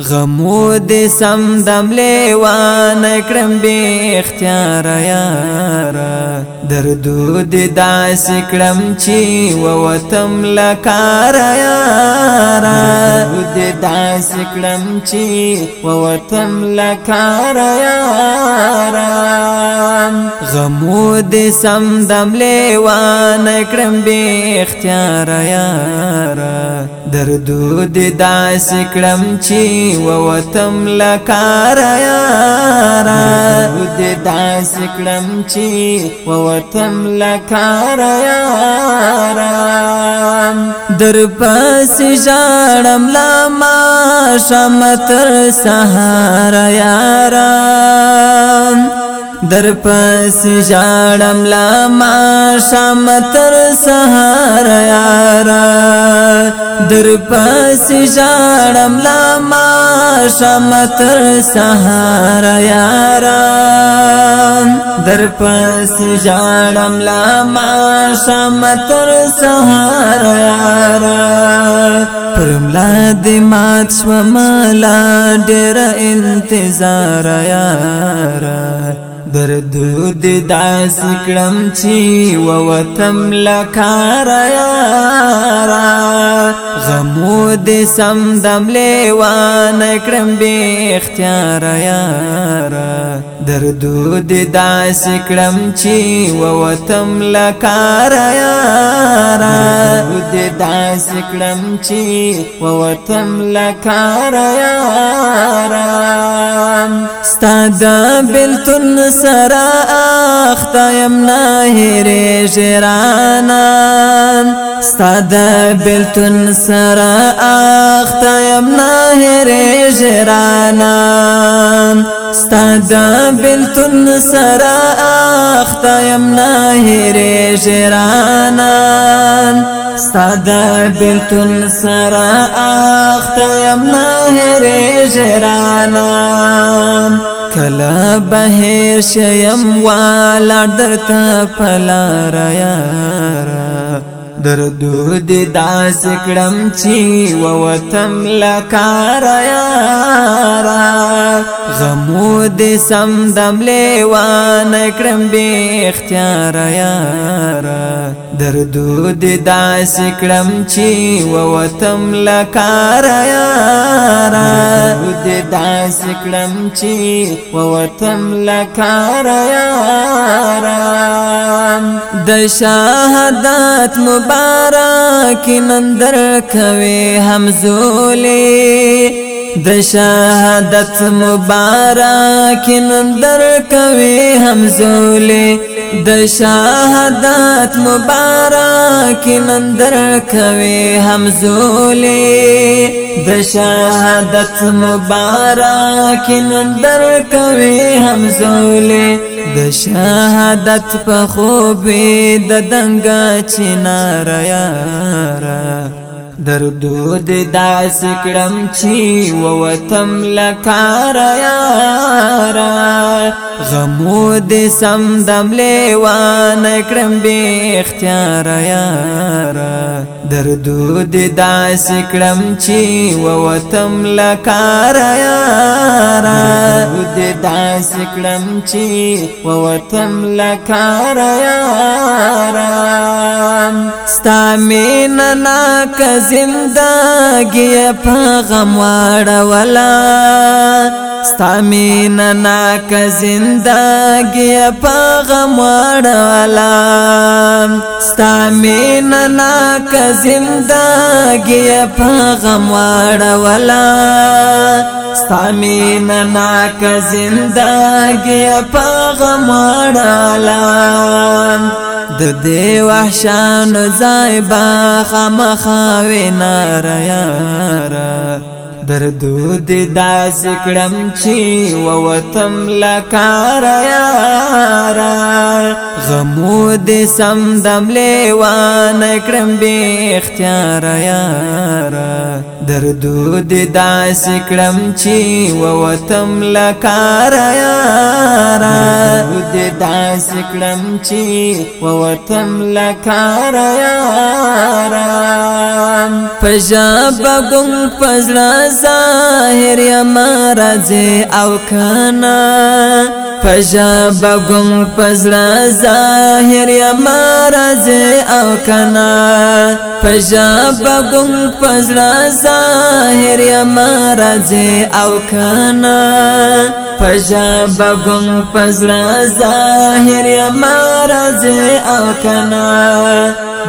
غمو دې سم دم لیوان کړم به اختیار یارا دردو دې داس کړم چې ووتم لکار یارا دې داس کړم چې ووتم لکار یارا غمو دې سم دم لیوان کړم به اختیار یارا دردو دې داس کړم چې و وتم لکار یارا دې داس کړم چې و وتم لکار یارا در پاس ژړم لا ما شمتر سهار یارا در پس جاړم لا ما شام تر سهار یارا در پس جاړم لا ما شام تر سهار یارا در پس جاړم لا ما شام تر سهار یارا پرملا دې مات شو مالا ډېر انتظار یارا درد دې داس کړم چې و وتم لکارا یارا غمو دې سم دم لیوان کړم به اختیار یارا دردود دا سکرم چی و وطم لکارا یارا دردود دا سکرم چی و وطم لکارا یارا ستا دا بلتن سرا آختا یمنا هیر جرانا ستا دا بلتن سرا آختا یمنا هیر جرانا ستادا بلتون سرا اختایم ناهیر جرانان ستادا بلتون سرا اختایم ناهیر جرانان کلا بهر شیم والا درتا پلا را یارا درد ورد داس کړم چې و وطن لکارا یارا غمو دې سم دم لیوان کړم به اختیار یارا دردو د داس کړم چې ووتم لکارا یارا د داس کړم چې ووتم لکارا یارا د شهادت مبارک نن در کوي همزولي د شهادت مبارک نن در کوي همزولې د شهادت مبارک نن در کوي همزولې د شهادت مبارک نن در کوي همزولې د شهادت په خوبې د دنګا چنار یارا دردود داس کړم چې ووتم لکار یارا غمو دې سم دم لیوان کړم به اختیار یارا دردود داس کړم چې ووتم لکار یارا دردود داس کړم چې ووتم لکار یارا ستا مين نا کز زندگی په غم واړولا ستامین ناک زندگی په غم واړولا ستامین ناک زندگی په غم واړولا ستامین ناک زندگی پاغم وڑالا د دې وحشان زایبا خامخاوي وینا را یارا دردود دا ذکرم چی و وطم لکارا یارا غمود سم دم لیوان اکرم بی اختیارا یارا دردود دا ذکرم چی و وطم لکارا یارا دردود دا ذکرم چی و وطم لکارا یارا پجاب گم پزراز ظاهر یا مرز او کنا پژا بګم پزړه ظاهر یا مرز او کنا پژا بګم پزړه ظاهر یا مرز او کنا پژا بګم پزړه ظاهر یا مرز او کنا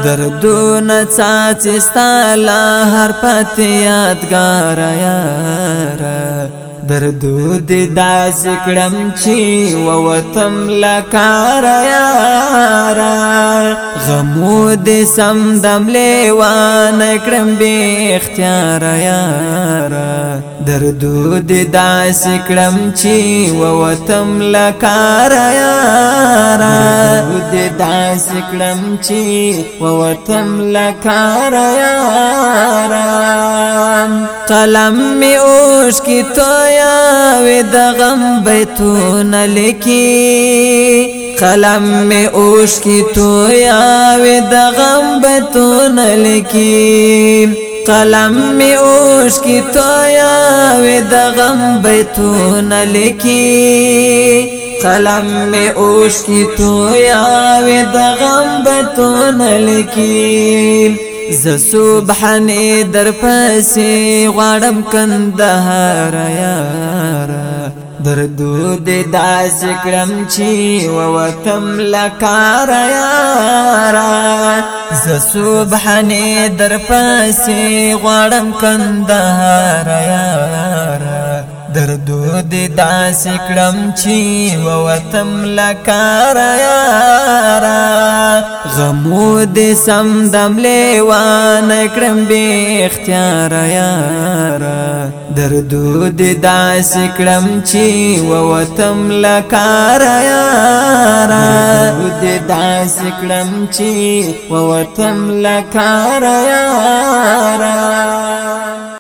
دردونه چاچستا لا هر پته یادګار یاره دردود دا ذکرم چی و وطم لکارا یارا غمود سمدم لیوان اکرم بی اختیارا یارا دردود داس کړم چې و وتم لکار یارا دردود داس کړم چې و وتم لکار یارا قلم می اوش کی تو یا و د غم بیتون لکی قلم می اوش کی تو یا و د غم بیتون لکی قلم می اوش کی تو یا و د غم بیتون لکی قلم می اوش کی تو یا و د غم بیتون لکی ز سبحان در پسې غړم کندهار یارا دردود دا سکرم چی و وتم لکار یارا ز سبحانی در پاسی غړم کندهار یارا دردو دی داس کړم چې ووتم لکارا یارا غمو دی سم دم لیوان کړم به اختیار یارا دردو دی داس کړم چې ووتم لکارا یارا دی داس کړم چې ووتم لکارا یارا